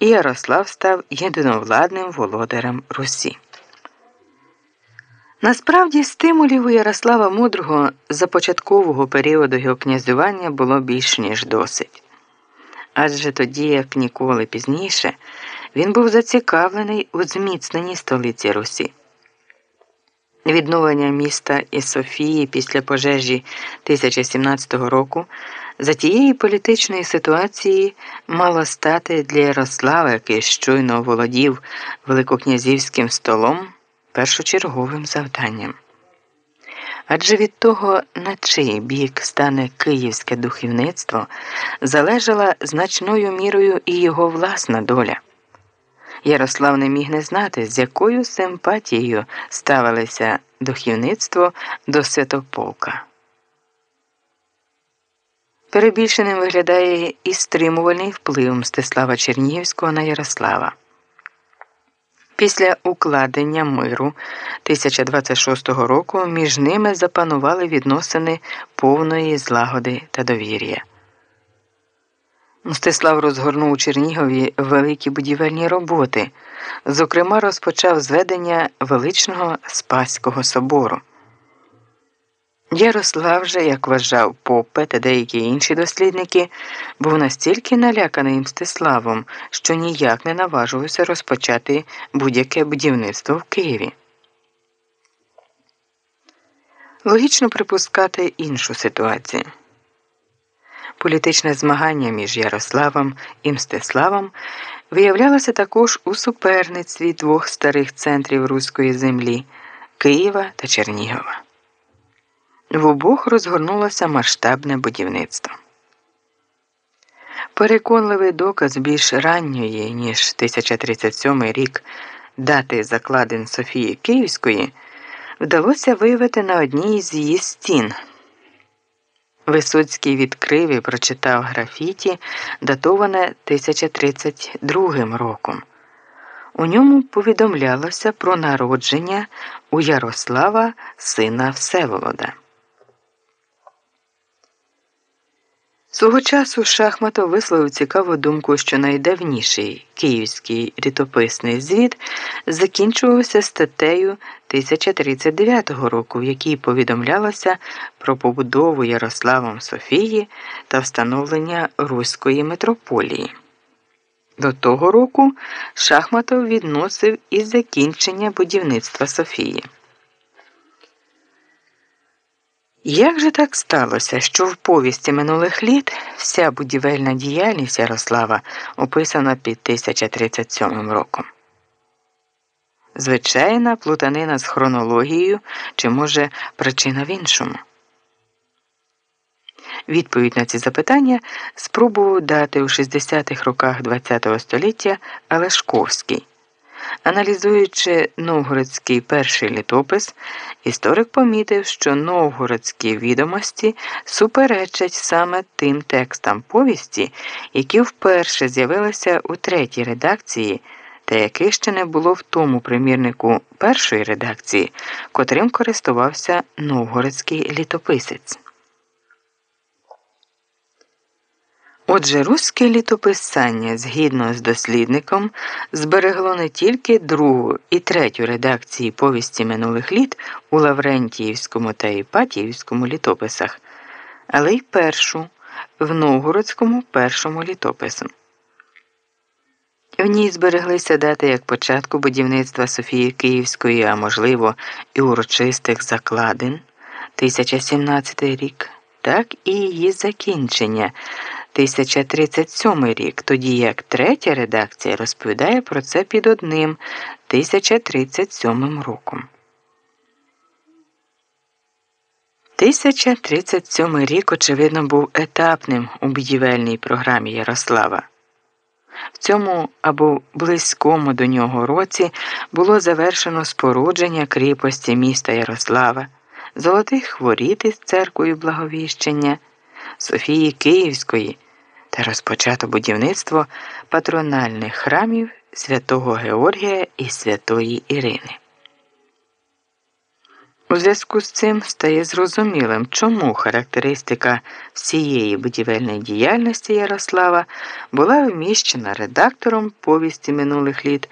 і Ярослав став єдиновладним володарем Русі. Насправді, стимулів у Ярослава Мудрого за початкового періоду його князювання було більш ніж досить. Адже тоді, як ніколи пізніше, він був зацікавлений у зміцненні столиці Русі. Відновлення міста і Софії після пожежі 1017 року за тієї політичної ситуації мало стати для Ярослава, який щойно володів великокнязівським столом, першочерговим завданням. Адже від того, на чий бік стане київське духовництво, залежала значною мірою і його власна доля. Ярослав не міг не знати, з якою симпатією ставилися духовництво до Святополка. Перебільшеним виглядає і стримувальний вплив Мстислава Чернігівського на Ярослава. Після укладення миру 1026 року між ними запанували відносини повної злагоди та довір'я. Мстислав розгорнув у Чернігові великі будівельні роботи, зокрема, розпочав зведення величного Спаського собору. Ярослав же, як вважав Попе та деякі інші дослідники, був настільки наляканий Мстиславом, що ніяк не наважувався розпочати будь-яке будівництво в Києві. Логічно припускати іншу ситуацію. Політичне змагання між Ярославом і Мстиславом виявлялося також у суперництві двох старих центрів руської землі Києва та Чернігова. В обох розгорнулося масштабне будівництво. Переконливий доказ більш ранньої, ніж 1037 рік дати закладин Софії Київської вдалося виявити на одній з її стін. Висоцький відкрив і прочитав графіті, датоване 1032 роком. У ньому повідомлялося про народження у Ярослава сина Всеволода. Свого часу Шахматов висловив цікаву думку, що найдавніший київський літописний звіт закінчувався статтею 1039 року, в якій повідомлялося про побудову Ярославом Софії та встановлення Руської митрополії. До того року Шахматов відносив і закінчення будівництва Софії. Як же так сталося, що в повісті минулих літ вся будівельна діяльність Ярослава описана під 1037 роком? Звичайна плутанина з хронологією чи, може, причина в іншому? Відповідь на ці запитання спробував дати у 60-х роках ХХ століття Алешковський. Аналізуючи новгородський перший літопис, історик помітив, що новгородські відомості суперечать саме тим текстам повісті, які вперше з'явилися у третій редакції, та яке ще не було в тому примірнику першої редакції, котрим користувався новгородський літописець. Отже, руське літописання, згідно з дослідником, зберегло не тільки другу і третю редакції повісті минулих літ у Лаврентіївському та Іпатіївському літописах, але й першу в Новгородському першому літопису. В ній збереглися дати як початку будівництва Софії Київської, а можливо, і урочистих закладин 1017 рік, так і її закінчення. 1037 рік, тоді як третя редакція розповідає про це під одним 1037 роком. 1037 рік, очевидно, був етапним у будівельній програмі Ярослава. В цьому або близькому до нього році було завершено спорудження кріпості міста Ярослава, золотих воріт із церквою Благовіщення. Софії Київської та розпочато будівництво патрональних храмів святого Георгія і Святої Ірини. У зв'язку з цим стає зрозумілим, чому характеристика всієї будівельної діяльності Ярослава була вміщена редактором повісті минулих літ